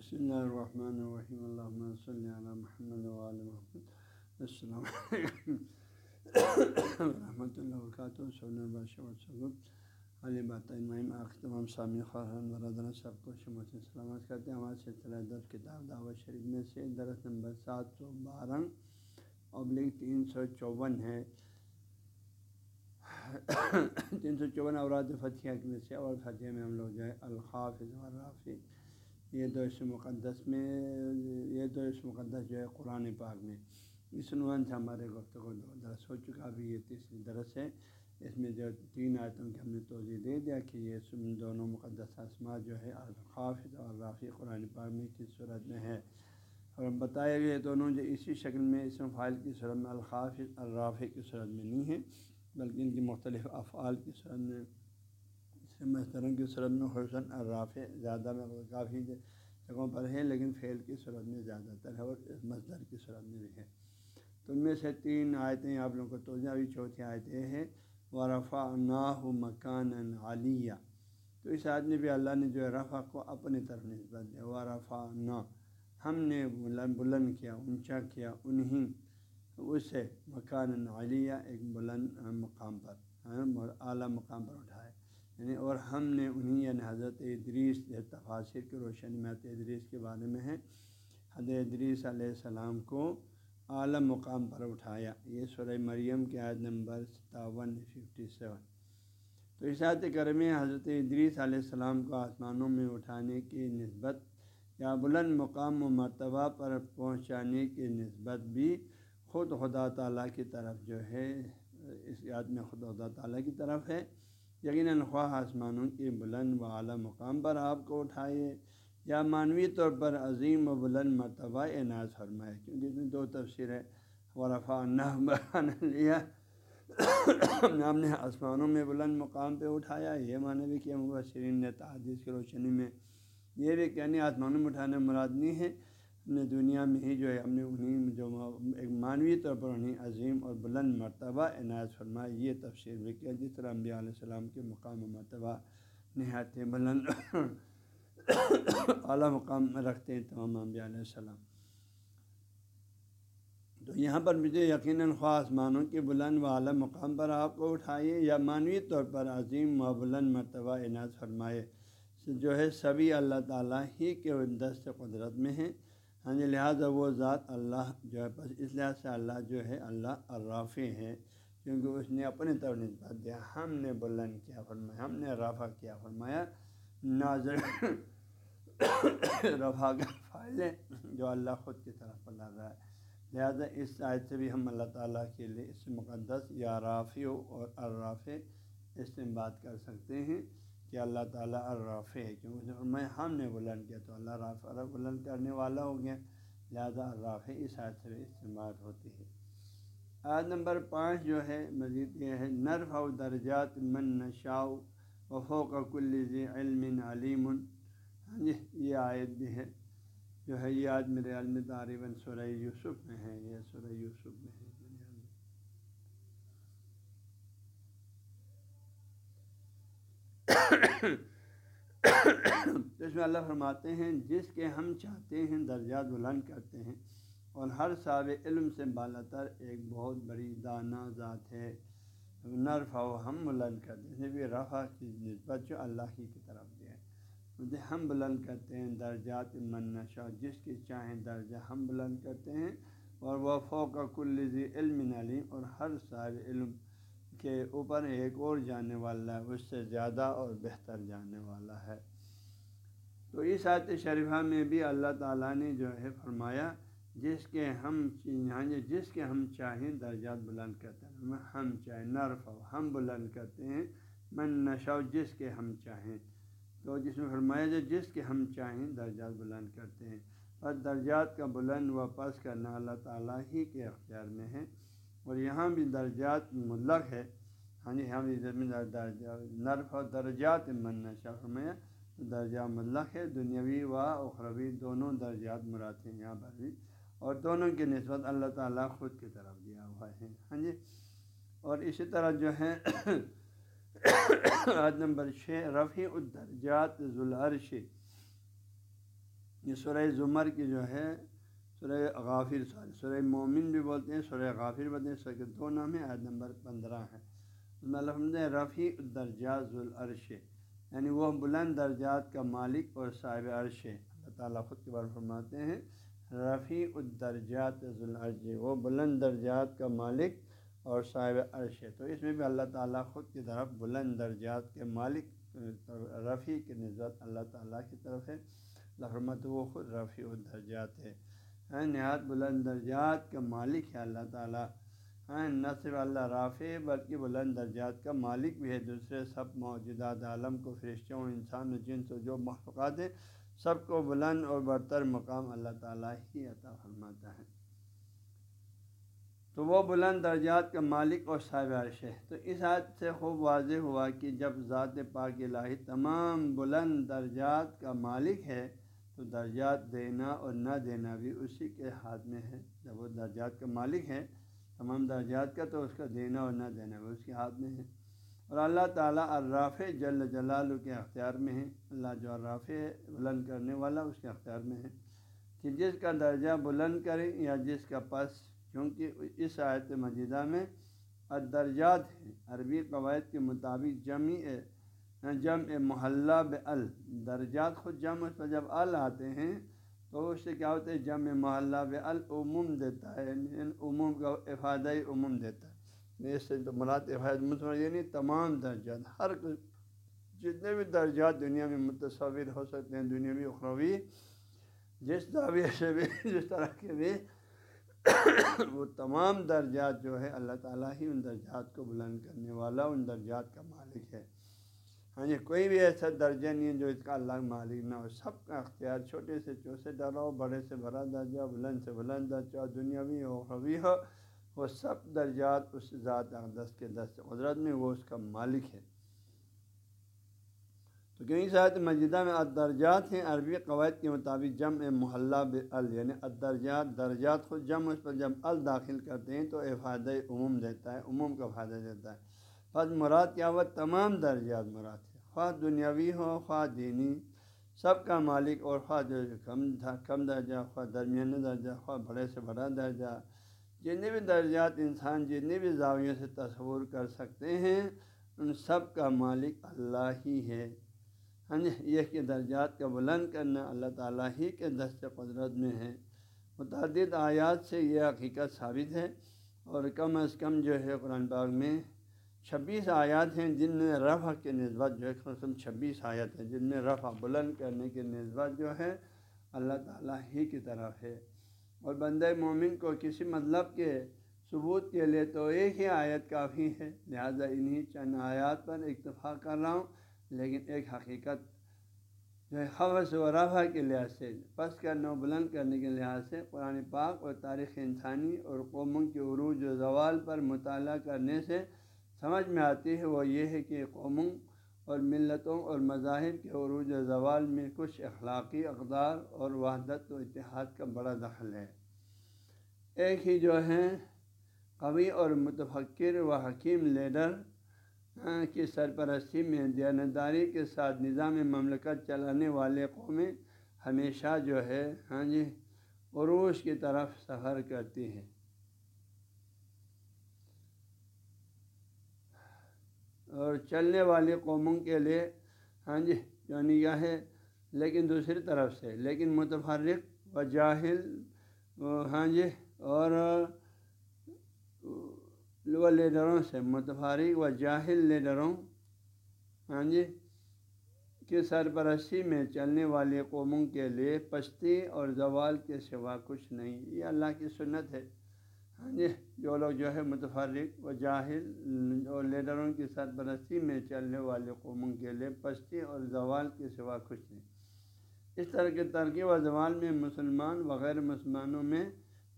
بسم اللہ الرحمن الرحیم اللہ صلی علی محمد وعلی محمد السلام علیکم ورحمۃ اللہ وبرکاتہ صلی علی بات تمام سامی خارن برادر سب کو شمت سلامت کرتے ہیں ہمارے سلسلہ درس کتاب دعوت شریف میں سے درس نمبر سات سو بارہ ابلک تین سو چون ہے تین سو چون اوراد فتح میں سے اور فتح میں ہم لوگ جو ہے الخاف رافی یہ دو اس مقدس میں، یہ دو اس مقدس جو ہے قرآن پاک میں۔ اس عنوان سے ہمارے گفتگو دو درس ہو چکا، ابھی یہ تیسری درس ہے۔ اس میں جو تین آیتوں کی ہم نے توضیع دے دیا کہ یہ دونوں مقدس اسما جو ہے الخافظ اور رافی قرآن پاک میں کس صورت میں ہے۔ اور ہم بتایا گیا دونوں جو اسی شکل میں اسم فائل کی صورت میں الخافظ الرافع کی صورت میں نہیں ہے، بلکہ ان کی مختلف افعال کی صورت میں مستروں کی صورت میں حسن الرافع زیادہ میں کافی جگہوں پر ہے لیکن فعل کی صورت میں زیادہ تر ہے اور مصدر کی صورت میں بھی ہے۔ تو ان میں سے تین آیتیں آپ لوگوں کو توجہ، ابھی چوتھی آیتیں ہیں ورفا ناہ مکان عالیہ تو اس آدمی بھی اللہ نے جو ہے رفع کو اپنی طرف نسبت دیا۔ ورفا نا ہم نے بلند بلند کیا، اونچا کیا، انہیں اسے مکان عالیہ ایک بلند مقام پر ہاں، اعلیٰ مقام پر اٹھائے یعنی اور ہم نے انہیں یعنی حضرت ادریس تفاصر کی روشنی میں ادریس کے بارے میں ہے، حضرت ادریس علیہ السلام کو اعلیٰ مقام پر اٹھایا۔ یہ سورہ مریم کے عید نمبر ستاون ففٹی سیون تو اس آیت کرمی حضرت ادریس علیہ السلام کو آسمانوں میں اٹھانے کی نسبت یا بلند مقام و مرتبہ پر پہنچانے کی نسبت بھی خود خدا تعالیٰ کی طرف جو ہے، اس یاد میں خود خدا تعالیٰ کی طرف ہے۔ یقیناً خواہ آسمانوں کے بلند و اعلیٰ مقام پر آپ کو اٹھائے یا معنوی طور پر عظیم و بلند مرتبہ عناص فرمائے، کیونکہ اس میں دو تفسیر ہے ورفا نہ لیا ہم نے آسمانوں میں بلند مقام پہ اٹھایا، یہ معنی بھی کہ مبصرین نے تعدیث کی روشنی میں یہ بھی کہنے یعنی آسمانوں میں اٹھانے مراد نہیں ہے نے دنیا میں ہی جو ہے، ہم نے انہیں جو ایک معنوی طور پر انہیں عظیم اور بلند مرتبہ عنایت فرمایا یہ تفسیر بھی کیا، جس طرح انبیاء علیہ السلام کے مقام و مرتبہ نہایت بلند اعلیٰ مقام رکھتے ہیں تمام انبیاء علیہ السلام۔ تو یہاں پر مجھے یقیناً خواہ آسمانوں کے بلند و اعلیٰ مقام پر آپ کو اٹھائیے یا معنوی طور پر عظیم و بلند مرتبہ عنایت فرمائے۔ جو ہے، سبھی اللہ تعالیٰ ہی کے دست قدرت میں ہیں۔ ہاں جی لہٰذا وہ ذات اللہ جو ہے، بس اس لحاظ سے اللہ جو ہے، اللہ الرافع ہے، کیونکہ اس نے اپنے طور نسبت دیا۔ ہم نے بلند کیا فرمایا، ہم نے رافع کیا فرمایا۔ ناظر رفا کا فائل ہے جو اللہ خود کی طرف اللہ رہا ہے۔ لہٰذا اس آیت سے بھی ہم اللہ تعالیٰ کے لیے اس مقدس یا رافع اور الرافع اس سے بات کر سکتے ہیں۔ کہ اللہ تعالیٰ الرافع ہے۔ کیونکہ میں ہم نے بلند کیا تو اللہ رافع بلند کرنے والا ہو گیا، لہٰذا الرافع اس آیت سے استعمال ہوتی ہے۔ آیت نمبر پانچ جو ہے، مزید یہ ہے نرف و درجات من نشاؤ وفو کا کل علم علیم۔ ہاں جی یہ آیت بھی ہے۔ جو ہے، یہ آج میرے علم تعریباً سورہ یوسف میں ہے، یہ سورہ یوسف میں ہے۔ تو اس میں اللہ فرماتے ہیں، جس کے ہم چاہتے ہیں درجات بلند کرتے ہیں، اور ہر صاب علم سے بالا تر ایک بہت بڑی دانہ ذات ہے۔ نرف و ہم بلند کرتے ہیں بھی رفع کی نسبت جو اللہ کی کی طرف دیا ہے۔ ہم بلند کرتے ہیں درجات من نشا جس کی چاہیں درجہ ہم بلند کرتے ہیں، اور وہ فوق کل علم علیم، اور ہر صاحب علم کے اوپر ایک اور جانے والا ہے، اس سے زیادہ اور بہتر جانے والا ہے۔ تو اس آیت شریفہ میں بھی اللہ تعالیٰ نے جو ہے فرمایا، جس کے ہم یہاں جی، جس کے ہم چاہیں درجات بلند کرتے ہیں۔ ہم چاہیں نرف ہم بلند کرتے ہیں۔ من نشو جس کے ہم چاہیں۔ تو جس میں فرمایا جو جس کے ہم چاہیں درجات بلند کرتے ہیں۔ اور درجات کا بلند و پس کرنا اللہ تعالیٰ ہی کے اختیار میں ہے۔ اور یہاں بھی درجات ملک ہے۔ ہاں جی, جی، یہاں بھی نرف اور درجات من شاخ میں درجہ ملک ہے، دنیاوی و اخروی دونوں درجات مراد ہیں یہاں پر بھی۔ اور دونوں کی نسبت اللہ تعالیٰ خود کی طرف دیا ہوا ہے۔ ہاں جی اور اسی طرح جو ہے عد نمبر چھ، رفیع الدرجات ذوالعرش۔ یہ سورہ زمر کی جو ہے سورہ غافر سوری سورہ مومن بھی بولتے ہیں، سورہ غافر بولتے ہیں، سورہ دو نام ہیں عید نمبر پندرہ ہے الحمد رفیع الدرجات العرش یعنی وہ بلند درجات کا مالک اور صاحب عرش ہے۔ اللہ تعالیٰ خود کے بار فرماتے ہیں، رفیع الدرجات ذوالعرش وہ بلند درجات کا مالک اور صاحب عرش ہے۔ تو اس میں بھی اللہ تعالیٰ خود کی طرف بلند درجات کے مالک، رفیع کی نسبت اللہ تعالیٰ کی طرف ہے۔ رحمت وہ خود رفیع الدرجات ہے۔ ہاں نہایت بلند درجات کا مالک ہے اللہ تعالیٰ۔ ہاں نہ صرف اللہ رافع بلکہ بلند درجات کا مالک بھی ہے۔ دوسرے سب موجودات عالم کو، فرشتوں، انسان و جنس و جو مخلوقات ہیں، سب کو بلند اور برتر مقام اللہ تعالیٰ ہی عطا فرماتا ہے۔ تو وہ بلند درجات کا مالک اور صاحب عرش ہے۔ تو اس حد سے خوب واضح ہوا کہ جب ذات پاک الہی تمام بلند درجات کا مالک ہے تو درجات دینا اور نہ دینا بھی اسی کے ہاتھ میں ہے۔ جب وہ درجات کا مالک ہے، تمام درجات کا تو اس کا دینا اور نہ دینا بھی اس کے ہاتھ میں ہے۔ اور اللہ تعالیٰ الراف جل جلال کے اختیار میں ہے۔ اللہ جو الراف بلند کرنے والا اس کے اختیار میں ہے۔ کہ جس کا درجہ بلند کرے یا جس کا پس، کیونکہ اس آیت مجیدہ میں الدرجات ہیں۔ عربی قواعد کے مطابق جمی جم محلہ ب ال۔ درجات خود جم اس پر جب ال آتے ہیں، تو اس سے کیا ہوتا ہے؟ جم محلہ ب دیتا ہے یعنی عموم کا افادہ عموم دیتا ہے۔ اس سے تو مراد افاد مطلب، یعنی تمام درجات، ہر جتنے بھی درجات دنیا میں متصور ہو سکتے ہیں، دنیا بھی اخروی، جس دعوی سے بھی، جس طرح کے بھی، وہ تمام درجات جو ہے، اللہ تعالیٰ ہی ان درجات کو بلند کرنے والا، ان درجات کا مالک ہے۔ ہاں جی کوئی بھی ایسا درجہ نہیں ہے جو اس کا اللہ مالک نہ ہو۔ سب کا اختیار چھوٹے سے چھوٹے ڈرا ہو بڑے سے بڑا درجہ، بلند سے بلند درجہ دنیاوی ہو حوی ہو، وہ سب درجات اس ذات اقدس کے دست قدرت میں وہ اس کا مالک ہے۔ تو کہیں ساتھ مجدہ میں ادرجات ہیں؟ عربی قواعد کے مطابق جم محلہ ال یعنی ادرجات درجات خود جم اس پر جب ال داخل کرتے ہیں تو افادہ عموم دیتا ہے، عموم کا فائدہ دیتا ہے۔ بس مراد کیا ہوا تمام درجات مراد ہے، خواہ دنیاوی ہو، خواہ دینی، سب کا مالک اور خواہ جو کم کم درجہ، خواہ درمیانی درجہ، خواہ بڑے سے بڑا درجہ۔ جتنے بھی درجات انسان، جتنے بھی زاویوں سے تصور کر سکتے ہیں، ان سب کا مالک اللہ ہی ہے۔ ہاں یہ کہ درجات کا بلند کرنا اللہ تعالیٰ ہی کے دست قدرت میں ہے۔ متعدد آیات سے یہ حقیقت ثابت ہے اور کم از کم جو ہے قرآن باغ میں چھبیس آیات ہیں جن میں رفع کے نسبت جو ہے چھبیس آیات ہیں، جن میں رفع بلند کرنے کے نسبت جو ہے اللہ تعالیٰ ہی کی طرف ہے۔ اور بندہ مومن کو کسی مطلب کے ثبوت کے لیے تو ایک ہی آیت کافی ہے، لہذا انہی چند آیات پر اکتفا کر رہا ہوں، لیکن ایک حقیقت جو ہے خبص و رفع کے لحاظ سے، پس کرنے و بلند کرنے کے لحاظ سے قرآن پاک اور تاریخ انسانی اور قوموں کے عروج و زوال پر مطالعہ کرنے سے سمجھ میں آتی ہے، وہ یہ ہے کہ قوموں اور ملتوں اور مذاہب کے عروج و زوال میں کچھ اخلاقی اقدار اور وحدت و اتحاد کا بڑا دخل ہے۔ ایک ہی جو ہے قوی اور متفکر و حکیم لیڈر کی سرپرستی میں دیانتداری کے ساتھ نظام مملکت چلانے والے قومیں ہمیشہ جو ہے ہاں جی عروج کی طرف سفر کرتی ہیں۔ اور چلنے والی قوموں کے لیے ہاں جی یعنی یہ ہے، لیکن دوسری طرف سے، لیکن متفرق و جاہل ہاں جی اور لیڈروں سے، متفرق و جاہل لیڈروں ہاں جی کی سرپرستی میں چلنے والے قوموں کے لیے پشتی اور زوال کے سوا کچھ نہیں۔ یہ اللہ کی سنت ہے۔ ہاں جی جو لوگ جو ہے متفرق و جاہل، اور لیڈروں کی سرپرستی میں چلنے والے قوموں کے لیے پستی اور زوال کے سوا کچھ نہیں۔ اس طرح کے ترقی و زوال میں مسلمان وغیر مسلمانوں میں،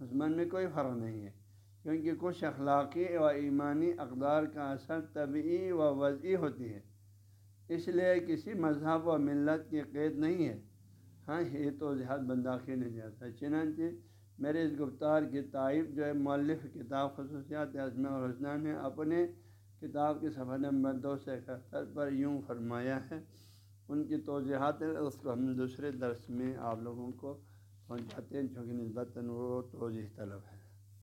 مسلمان میں کوئی فرق نہیں ہے، کیونکہ کچھ اخلاقی و ایمانی اقدار کا اثر طبعی و وضعی ہوتی ہے۔ اس لیے کسی مذہب و ملت کی قید نہیں ہے۔ ہاں یہ تو جہاد بنداخی نہیں جاتا، چنانچہ میرے اس گفتار کی تعریف جو ہے مولف کتاب خصوصیات اعظم اور حسنہ نے اپنے کتاب کے صفحہ نمبر دو سو اکہتر پر یوں فرمایا ہے، ان کی توضیحات اس کو ہم دوسرے درس میں آپ لوگوں کو پہنچاتے ہیں، چونکہ نسبتاً وہ توضیح طلب ہے۔